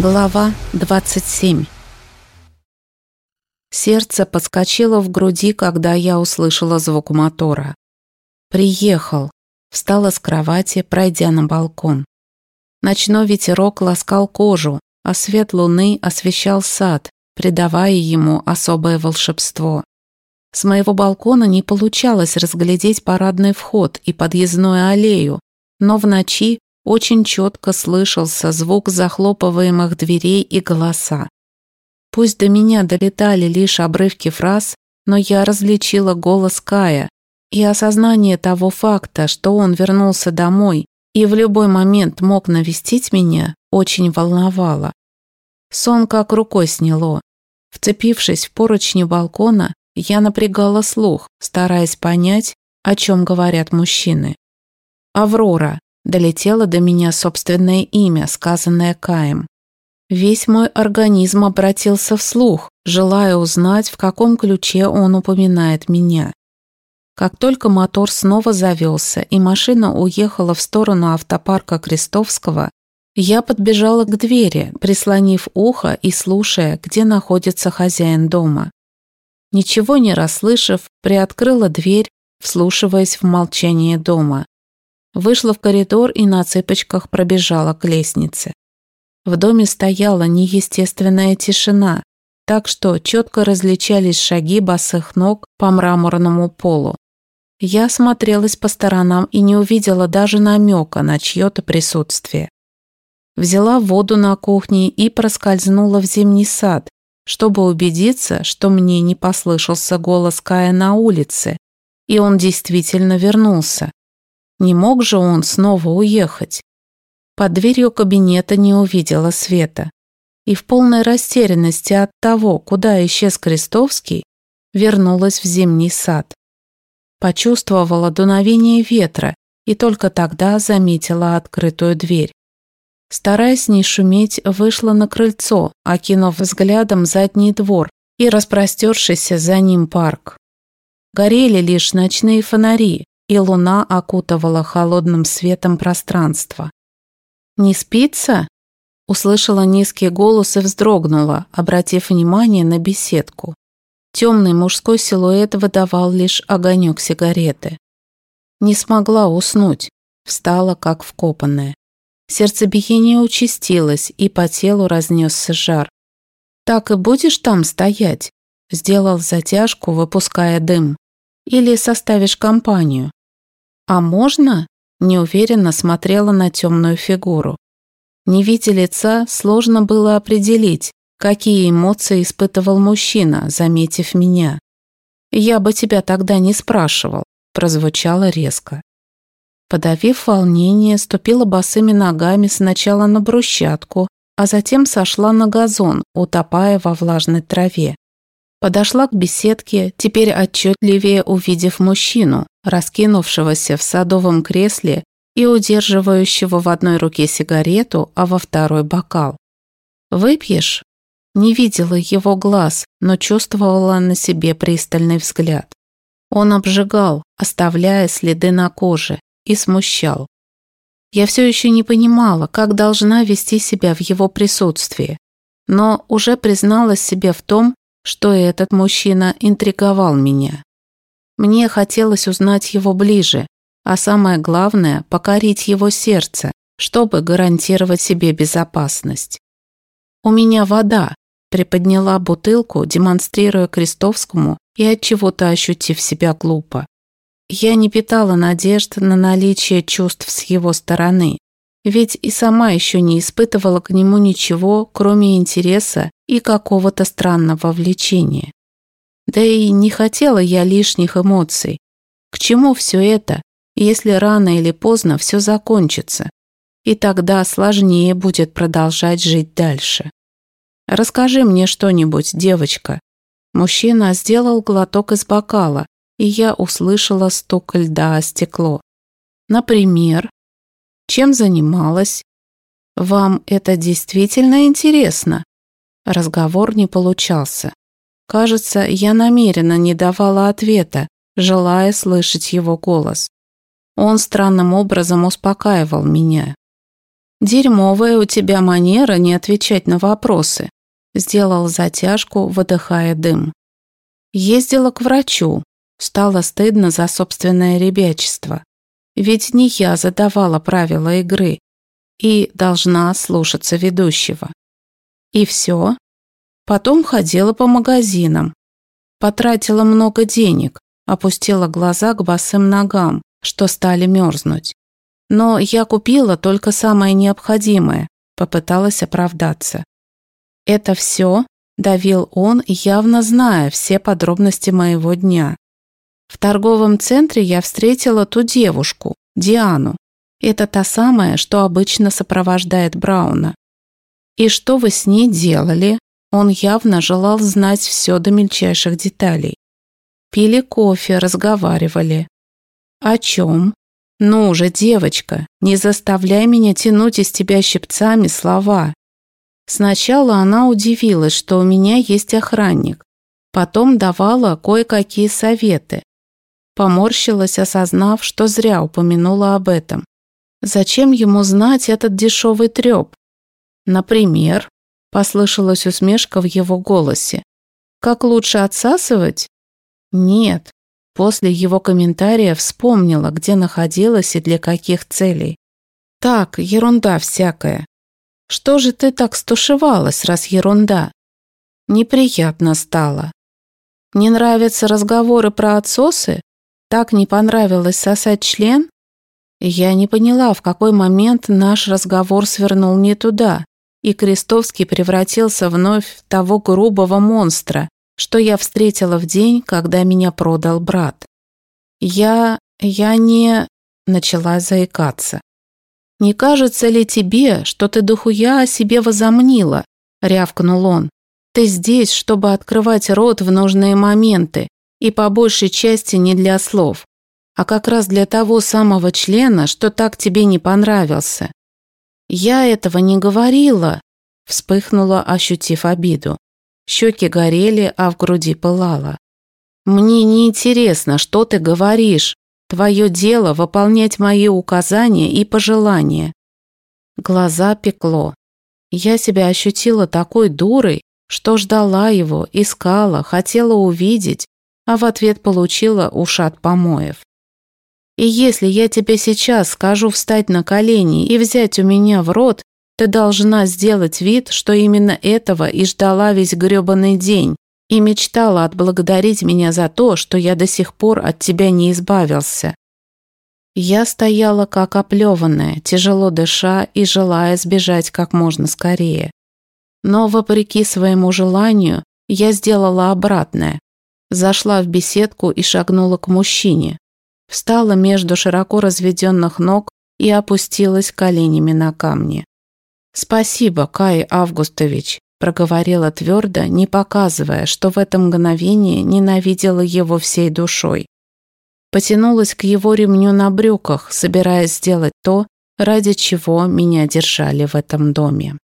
Глава 27 Сердце подскочило в груди, когда я услышала звук мотора. Приехал. Встала с кровати, пройдя на балкон. Ночной ветерок ласкал кожу, а свет луны освещал сад, придавая ему особое волшебство. С моего балкона не получалось разглядеть парадный вход и подъездную аллею, но в ночи очень четко слышался звук захлопываемых дверей и голоса. Пусть до меня долетали лишь обрывки фраз, но я различила голос Кая, и осознание того факта, что он вернулся домой и в любой момент мог навестить меня, очень волновало. Сон как рукой сняло. Вцепившись в поручни балкона, я напрягала слух, стараясь понять, о чем говорят мужчины. «Аврора», долетело до меня собственное имя, сказанное Каем. Весь мой организм обратился вслух, желая узнать, в каком ключе он упоминает меня. Как только мотор снова завелся и машина уехала в сторону автопарка Крестовского, я подбежала к двери, прислонив ухо и слушая, где находится хозяин дома. Ничего не расслышав, приоткрыла дверь, вслушиваясь в молчание дома. Вышла в коридор и на цыпочках пробежала к лестнице. В доме стояла неестественная тишина, так что четко различались шаги босых ног по мраморному полу. Я смотрелась по сторонам и не увидела даже намека на чье-то присутствие. Взяла воду на кухне и проскользнула в зимний сад, чтобы убедиться, что мне не послышался голос Кая на улице, и он действительно вернулся. Не мог же он снова уехать? Под дверью кабинета не увидела света. И в полной растерянности от того, куда исчез Крестовский, вернулась в зимний сад. Почувствовала дуновение ветра и только тогда заметила открытую дверь. Стараясь не шуметь, вышла на крыльцо, окинув взглядом задний двор и распростершийся за ним парк. Горели лишь ночные фонари, и луна окутывала холодным светом пространство. «Не спится?» Услышала низкий голос и вздрогнула, обратив внимание на беседку. Темный мужской силуэт выдавал лишь огонек сигареты. Не смогла уснуть, встала как вкопанная. Сердцебиение участилось, и по телу разнесся жар. «Так и будешь там стоять?» Сделал затяжку, выпуская дым. «Или составишь компанию?» «А можно?» – неуверенно смотрела на темную фигуру. Не видя лица, сложно было определить, какие эмоции испытывал мужчина, заметив меня. «Я бы тебя тогда не спрашивал», – прозвучало резко. Подавив волнение, ступила босыми ногами сначала на брусчатку, а затем сошла на газон, утопая во влажной траве. Подошла к беседке, теперь отчетливее увидев мужчину, раскинувшегося в садовом кресле и удерживающего в одной руке сигарету, а во второй бокал. «Выпьешь?» Не видела его глаз, но чувствовала на себе пристальный взгляд. Он обжигал, оставляя следы на коже, и смущал. Я все еще не понимала, как должна вести себя в его присутствии, но уже призналась себе в том, что этот мужчина интриговал меня. Мне хотелось узнать его ближе, а самое главное – покорить его сердце, чтобы гарантировать себе безопасность. «У меня вода», – приподняла бутылку, демонстрируя Крестовскому и от чего то ощутив себя глупо. Я не питала надежд на наличие чувств с его стороны, ведь и сама еще не испытывала к нему ничего, кроме интереса и какого-то странного влечения. Да и не хотела я лишних эмоций. К чему все это, если рано или поздно все закончится, и тогда сложнее будет продолжать жить дальше. Расскажи мне что-нибудь, девочка. Мужчина сделал глоток из бокала, и я услышала стук льда о стекло. Например, чем занималась? Вам это действительно интересно? Разговор не получался. Кажется, я намеренно не давала ответа, желая слышать его голос. Он странным образом успокаивал меня. Дерьмовая у тебя манера не отвечать на вопросы. Сделал затяжку, выдыхая дым. Ездила к врачу. Стало стыдно за собственное ребячество. Ведь не я задавала правила игры и должна слушаться ведущего. И все. Потом ходила по магазинам. Потратила много денег, опустила глаза к босым ногам, что стали мерзнуть. Но я купила только самое необходимое, попыталась оправдаться. Это все, давил он, явно зная все подробности моего дня. В торговом центре я встретила ту девушку, Диану. Это та самая, что обычно сопровождает Брауна. И что вы с ней делали? Он явно желал знать все до мельчайших деталей. Пили кофе, разговаривали. О чем? Ну уже, девочка, не заставляй меня тянуть из тебя щипцами слова. Сначала она удивилась, что у меня есть охранник. Потом давала кое-какие советы. Поморщилась, осознав, что зря упомянула об этом. Зачем ему знать этот дешевый треп? Например, Послышалась усмешка в его голосе. «Как лучше отсасывать?» «Нет». После его комментария вспомнила, где находилась и для каких целей. «Так, ерунда всякая. Что же ты так стушевалась, раз ерунда?» Неприятно стало. «Не нравятся разговоры про отсосы? Так не понравилось сосать член?» Я не поняла, в какой момент наш разговор свернул не туда и Крестовский превратился вновь в того грубого монстра, что я встретила в день, когда меня продал брат. Я... я не... начала заикаться. «Не кажется ли тебе, что ты дохуя о себе возомнила?» — рявкнул он. «Ты здесь, чтобы открывать рот в нужные моменты, и по большей части не для слов, а как раз для того самого члена, что так тебе не понравился. «Я этого не говорила», – вспыхнула, ощутив обиду. Щеки горели, а в груди пылало. «Мне не интересно, что ты говоришь. Твое дело – выполнять мои указания и пожелания». Глаза пекло. Я себя ощутила такой дурой, что ждала его, искала, хотела увидеть, а в ответ получила ушат помоев. И если я тебе сейчас скажу встать на колени и взять у меня в рот, ты должна сделать вид, что именно этого и ждала весь грёбаный день, и мечтала отблагодарить меня за то, что я до сих пор от тебя не избавился. Я стояла как оплеванная, тяжело дыша и желая сбежать как можно скорее. Но, вопреки своему желанию, я сделала обратное. Зашла в беседку и шагнула к мужчине, встала между широко разведенных ног и опустилась коленями на камни. «Спасибо, Кай Августович», – проговорила твердо, не показывая, что в это мгновение ненавидела его всей душой. Потянулась к его ремню на брюках, собираясь сделать то, ради чего меня держали в этом доме.